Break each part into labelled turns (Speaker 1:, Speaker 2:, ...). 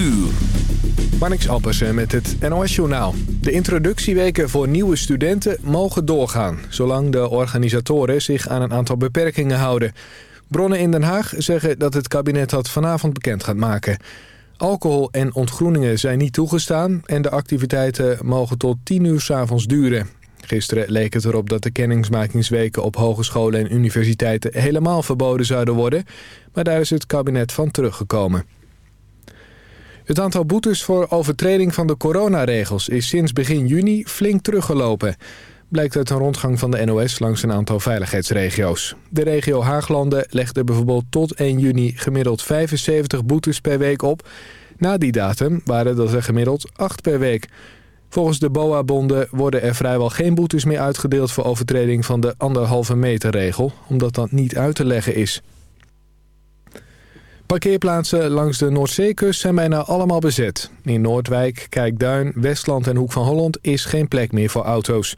Speaker 1: uur.
Speaker 2: Marnix met het NOS-journaal. De introductieweken voor nieuwe studenten mogen doorgaan... zolang de organisatoren zich aan een aantal beperkingen houden. Bronnen in Den Haag zeggen dat het kabinet dat vanavond bekend gaat maken. Alcohol en ontgroeningen zijn niet toegestaan... en de activiteiten mogen tot 10 uur s'avonds duren. Gisteren leek het erop dat de kenningsmakingsweken op hogescholen en universiteiten helemaal verboden zouden worden. Maar daar is het kabinet van teruggekomen. Het aantal boetes voor overtreding van de coronaregels is sinds begin juni flink teruggelopen. Blijkt uit een rondgang van de NOS langs een aantal veiligheidsregio's. De regio Haaglanden legde bijvoorbeeld tot 1 juni gemiddeld 75 boetes per week op. Na die datum waren dat er gemiddeld 8 per week. Volgens de BOA-bonden worden er vrijwel geen boetes meer uitgedeeld... voor overtreding van de anderhalve meter regel, omdat dat niet uit te leggen is. Parkeerplaatsen langs de Noordzeekust zijn bijna allemaal bezet. In Noordwijk, Kijkduin, Westland en Hoek van Holland is geen plek meer voor auto's.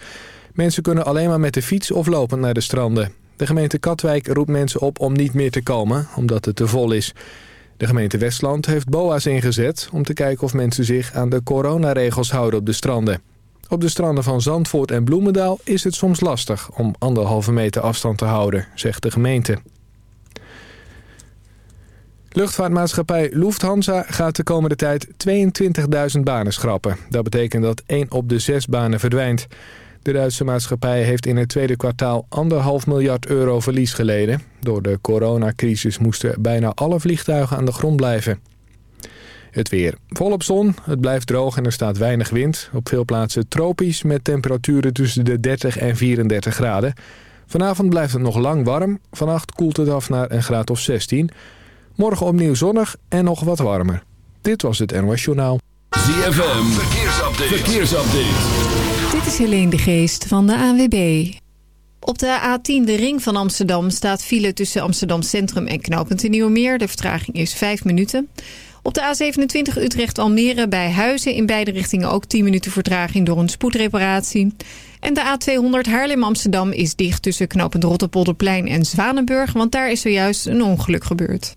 Speaker 2: Mensen kunnen alleen maar met de fiets of lopen naar de stranden. De gemeente Katwijk roept mensen op om niet meer te komen, omdat het te vol is. De gemeente Westland heeft BOA's ingezet om te kijken of mensen zich aan de coronaregels houden op de stranden. Op de stranden van Zandvoort en Bloemendaal is het soms lastig om anderhalve meter afstand te houden, zegt de gemeente. Luchtvaartmaatschappij Lufthansa gaat de komende tijd 22.000 banen schrappen. Dat betekent dat 1 op de 6 banen verdwijnt. De Duitse maatschappij heeft in het tweede kwartaal 1,5 miljard euro verlies geleden. Door de coronacrisis moesten bijna alle vliegtuigen aan de grond blijven. Het weer. Volop zon, het blijft droog en er staat weinig wind. Op veel plaatsen tropisch met temperaturen tussen de 30 en 34 graden. Vanavond blijft het nog lang warm. Vannacht koelt het af naar een graad of 16. Morgen opnieuw zonnig en nog wat warmer. Dit was het NOS Journaal.
Speaker 1: ZFM, verkeersupdate. verkeersupdate.
Speaker 3: Dit is Helene de Geest van de ANWB. Op de A10, de ring van Amsterdam, staat file tussen Amsterdam Centrum en Knooppunt Nieuwemeer. De vertraging is 5 minuten. Op de A27 Utrecht-Almere bij Huizen in beide richtingen ook 10 minuten vertraging door een spoedreparatie. En de A200 Haarlem-Amsterdam is dicht tussen knooppunt Rotterpolderplein en Zwanenburg, want daar is zojuist een ongeluk gebeurd.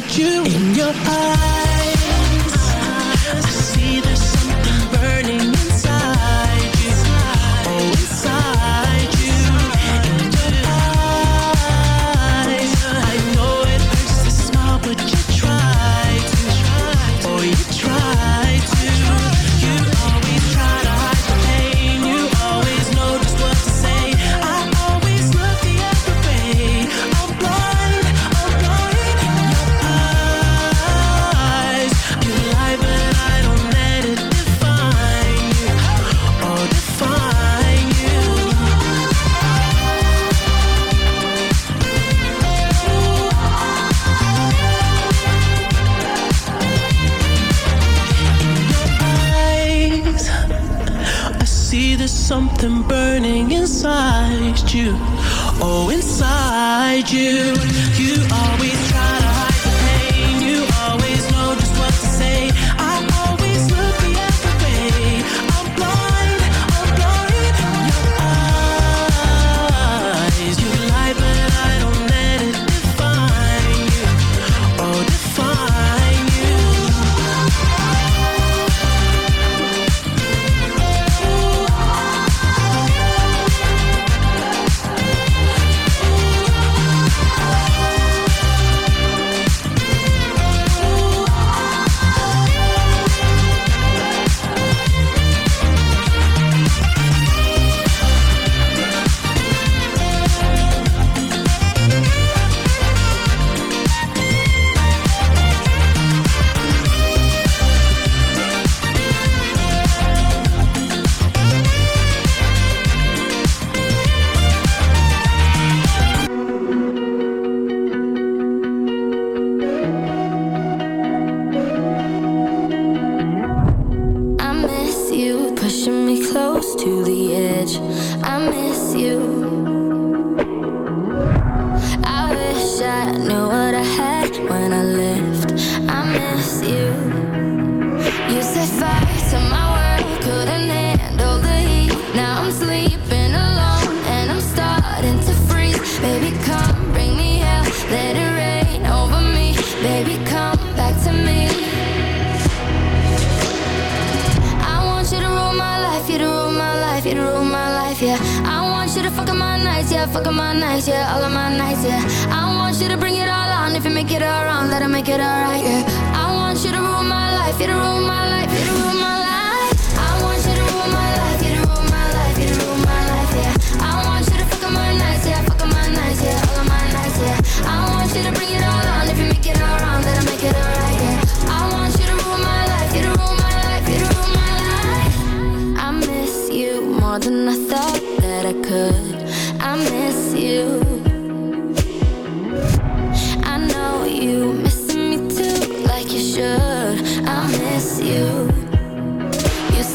Speaker 4: get you.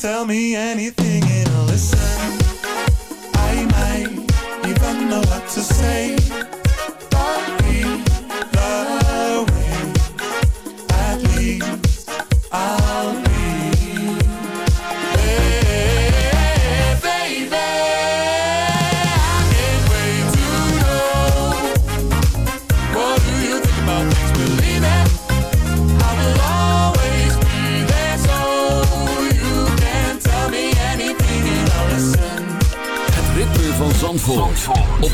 Speaker 4: tell
Speaker 5: me
Speaker 6: anything and I'll listen.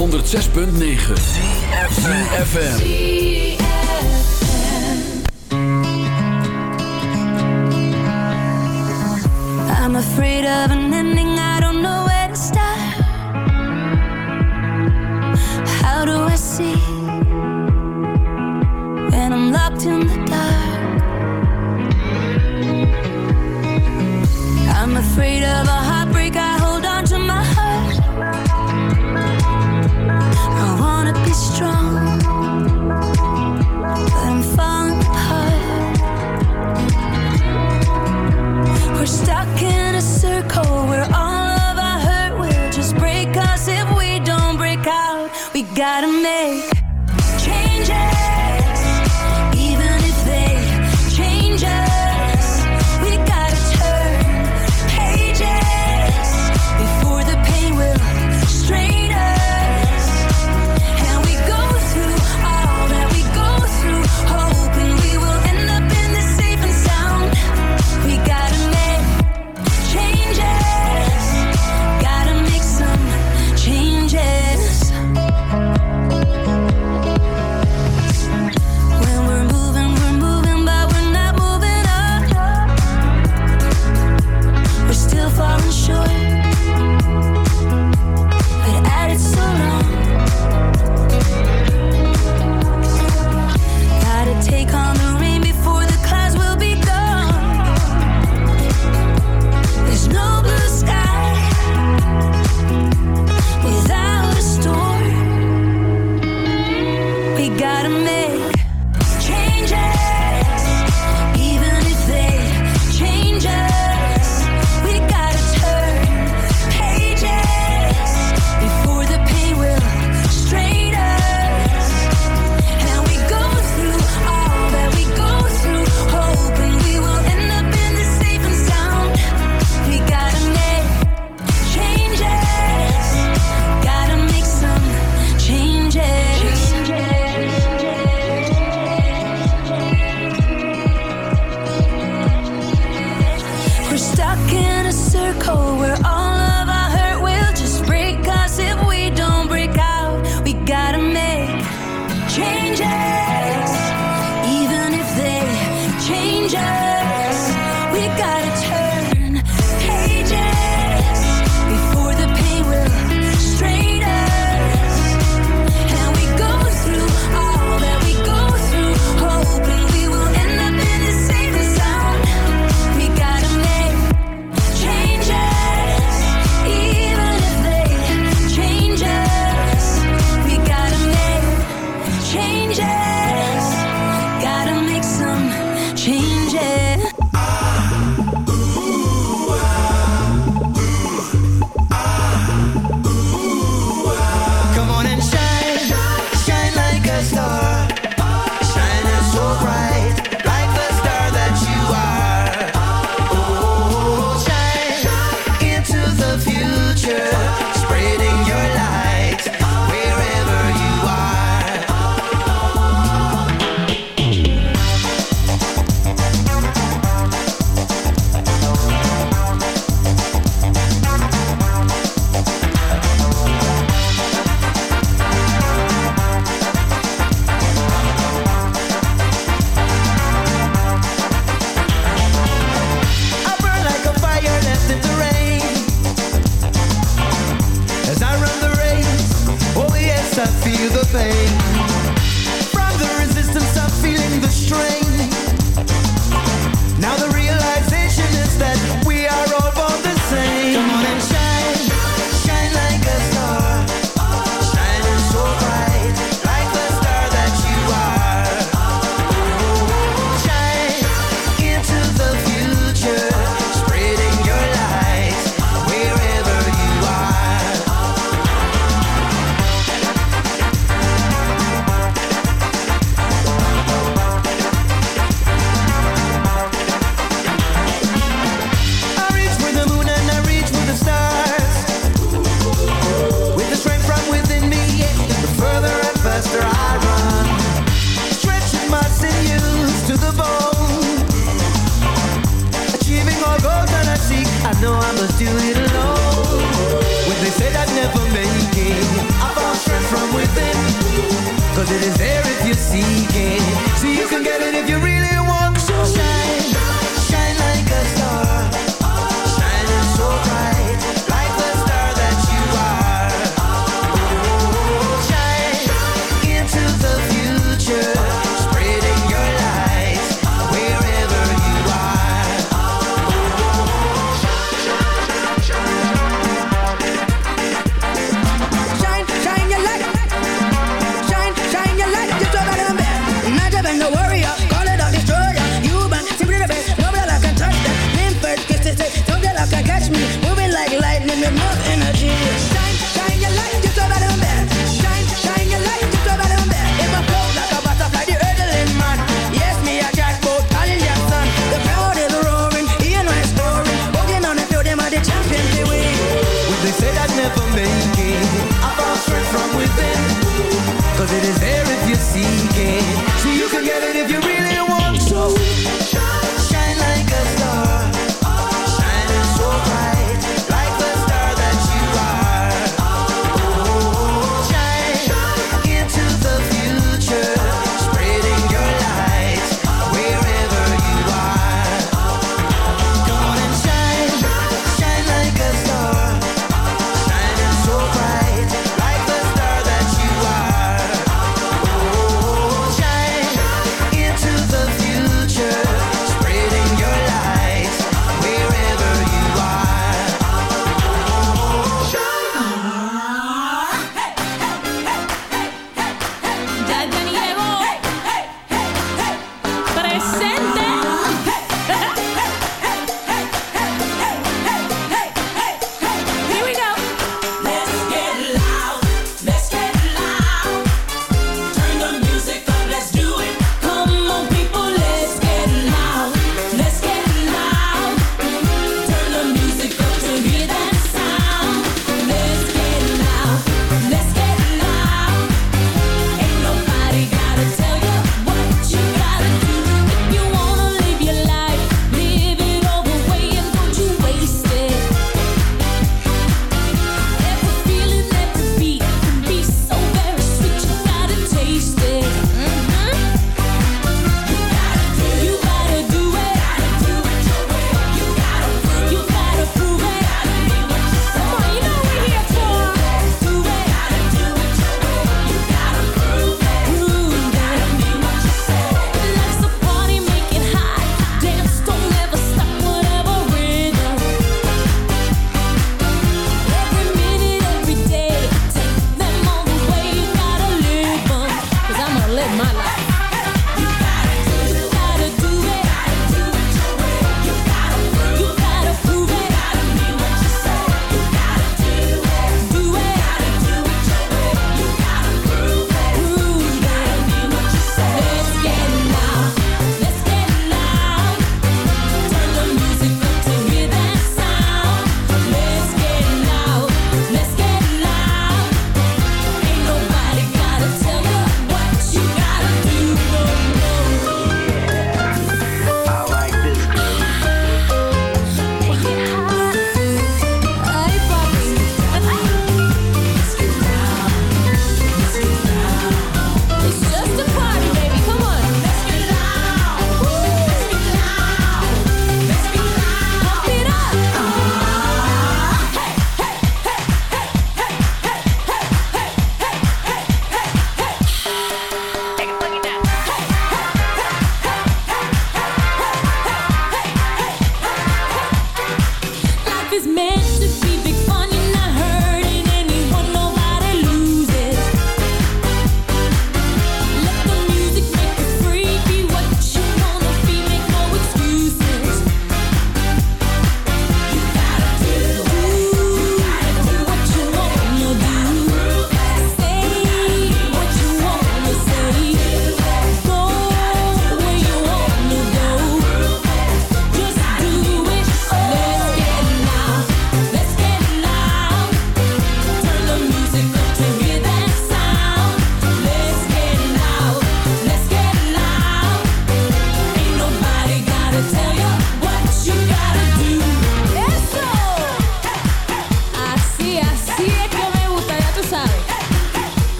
Speaker 1: 106.9 FM.
Speaker 5: I'm afraid of an ending, I don't know where to start. How do I see? When I'm locked in the dark. I'm afraid of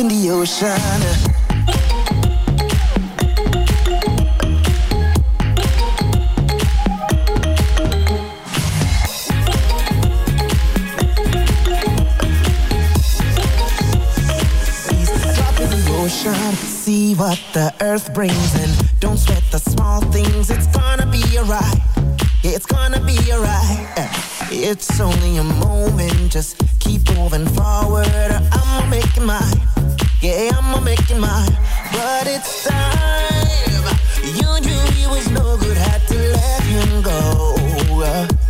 Speaker 7: in the ocean. See what the earth brings and don't sweat the small things. It's gonna be alright. It's gonna be alright. It's only a moment. Just keep moving forward. I'ma make it mine. Yeah, I'ma make it mine. But it's time. You knew he was no good. Had to let him go.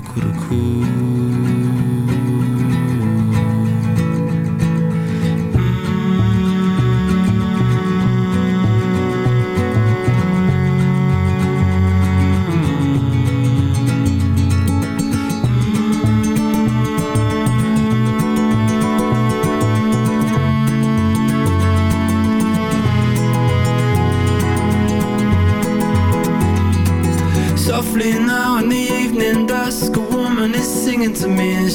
Speaker 8: kukuruku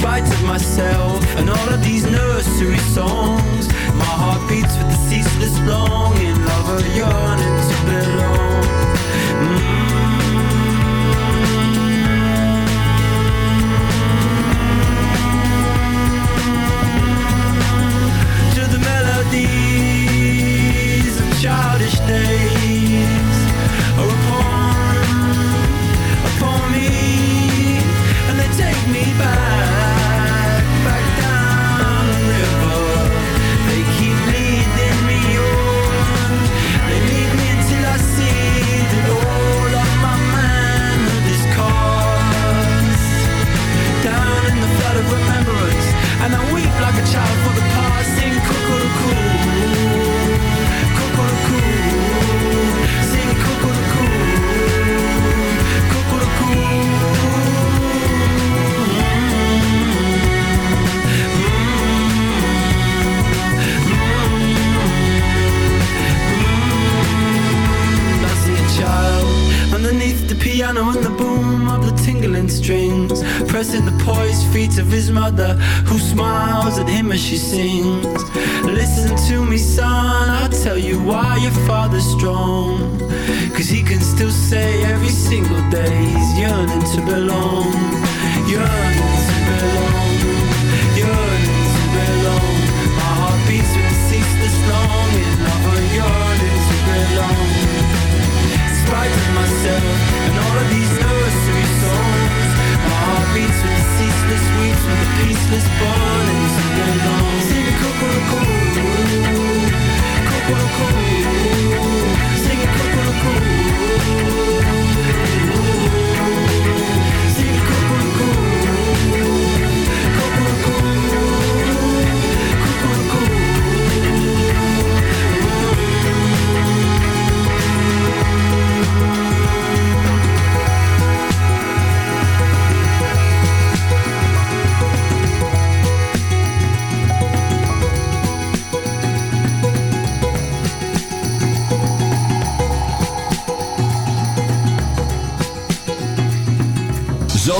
Speaker 8: spite of myself and all of these nursery songs. My heart beats with the ceaseless longing a yearning to belong. Mm.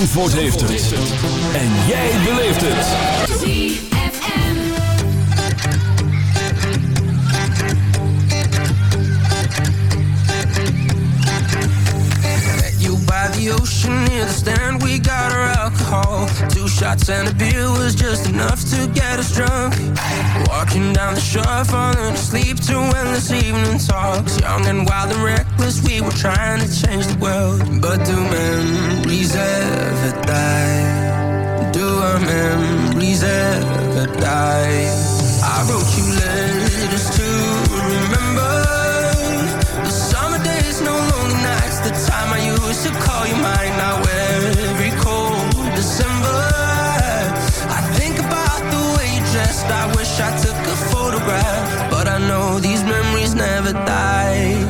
Speaker 1: Zandvoort heeft het. En jij beleeft het.
Speaker 9: Met you by the ocean near the stand, we got our alcohol. Two shots and a beer was just enough to get us drunk. Walking down the shore, falling asleep to endless evening talks. Young and wild and reckless, we were trying to change the world. But do memories ever die? Do our memories ever die? I wrote you letters to remember the summer days, no lonely nights. The time I used to call you mine. Now every cold December, I think about the way you dressed. I wish I took a photograph, but I know these memories never die.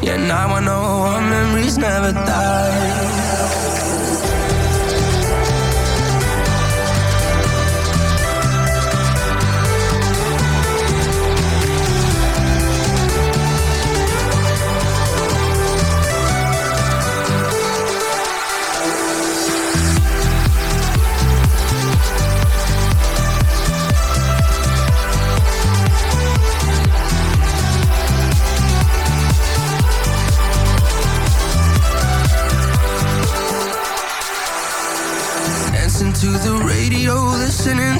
Speaker 9: Yeah, now I know our memories never die.